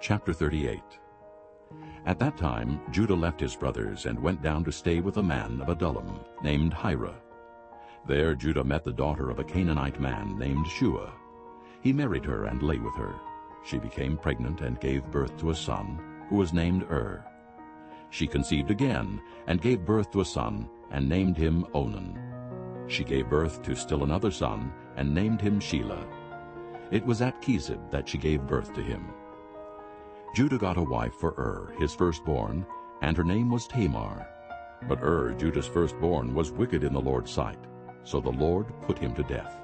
Chapter 38 At that time Judah left his brothers and went down to stay with a man of Adullam named Hira. There Judah met the daughter of a Canaanite man named Shua. He married her and lay with her. She became pregnant and gave birth to a son, who was named Ur. She conceived again and gave birth to a son and named him Onan. She gave birth to still another son and named him Shelah. It was at Chezib that she gave birth to him. Judah got a wife for Ur, his firstborn, and her name was Tamar. But Ur, Judah's firstborn, was wicked in the Lord's sight, so the Lord put him to death.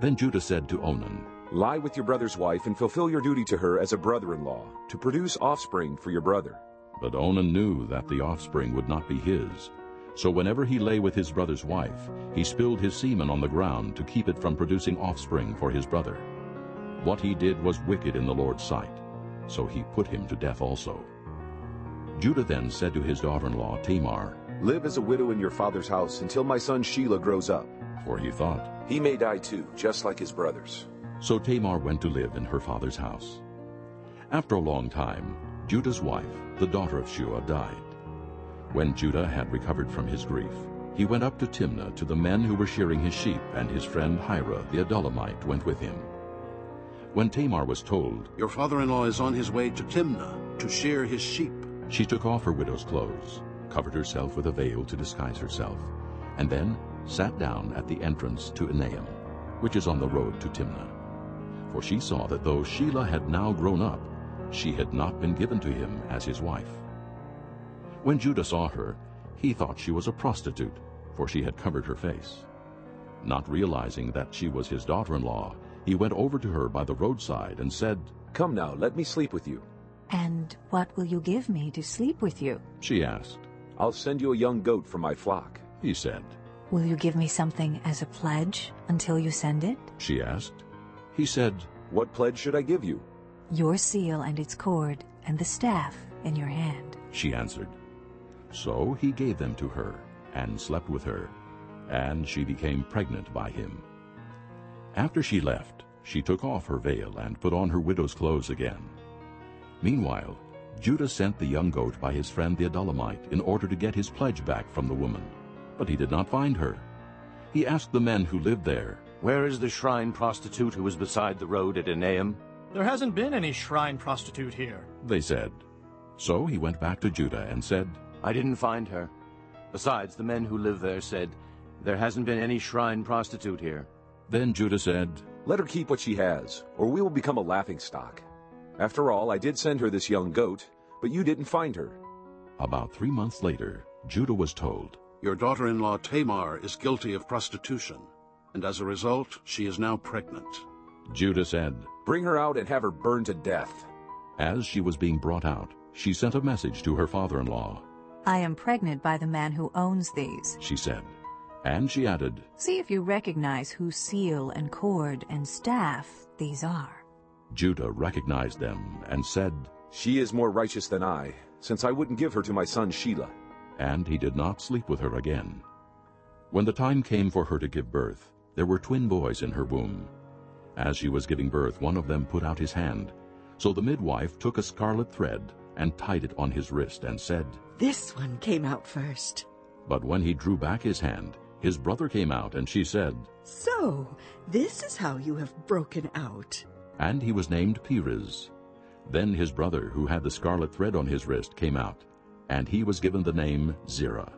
Then Judah said to Onan, Lie with your brother's wife and fulfill your duty to her as a brother-in-law, to produce offspring for your brother. But Onan knew that the offspring would not be his. So whenever he lay with his brother's wife, he spilled his semen on the ground to keep it from producing offspring for his brother. What he did was wicked in the Lord's sight, so he put him to death also. Judah then said to his daughter-in-law Tamar, Live as a widow in your father's house until my son Shelah grows up. For he thought, He may die too, just like his brothers. So Tamar went to live in her father's house. After a long time, Judah's wife, the daughter of Shua, died. When Judah had recovered from his grief, he went up to Timnah to the men who were shearing his sheep, and his friend Hira the Adullamite went with him. When Tamar was told, Your father-in-law is on his way to Timnah to shear his sheep. She took off her widow's clothes, covered herself with a veil to disguise herself, and then sat down at the entrance to Enaim, which is on the road to Timnah. For she saw that though Shelah had now grown up, she had not been given to him as his wife. When Judah saw her, he thought she was a prostitute, for she had covered her face. Not realizing that she was his daughter-in-law, he went over to her by the roadside and said, Come now, let me sleep with you. And what will you give me to sleep with you? She asked. I'll send you a young goat from my flock. He said. Will you give me something as a pledge until you send it? She asked. He said, What pledge should I give you? Your seal and its cord, and the staff in your hand. She answered. So he gave them to her, and slept with her, and she became pregnant by him. After she left, she took off her veil and put on her widow's clothes again. Meanwhile, Judah sent the young goat by his friend the Adullamite in order to get his pledge back from the woman. But he did not find her. He asked the men who lived there, Where is the shrine prostitute who was beside the road at Enaim? There hasn't been any shrine prostitute here. They said. So he went back to Judah and said, I didn't find her. Besides, the men who live there said, There hasn't been any shrine prostitute here. Then Judah said, Let her keep what she has, or we will become a laughingstock. After all, I did send her this young goat, but you didn't find her. About three months later, Judah was told, Your daughter-in-law Tamar is guilty of prostitution, and as a result she is now pregnant. Judah said, Bring her out and have her burned to death. As she was being brought out, she sent a message to her father-in-law. I am pregnant by the man who owns these. She said, and she added, See if you recognize whose seal and cord and staff these are. Judah recognized them and said, She is more righteous than I, since I wouldn't give her to my son Shelah. And he did not sleep with her again. When the time came for her to give birth, there were twin boys in her womb. As she was giving birth, one of them put out his hand. So the midwife took a scarlet thread and tied it on his wrist and said, This one came out first. But when he drew back his hand, his brother came out, and she said, So, this is how you have broken out. And he was named Perez. Then his brother, who had the scarlet thread on his wrist, came out, and he was given the name Zerah.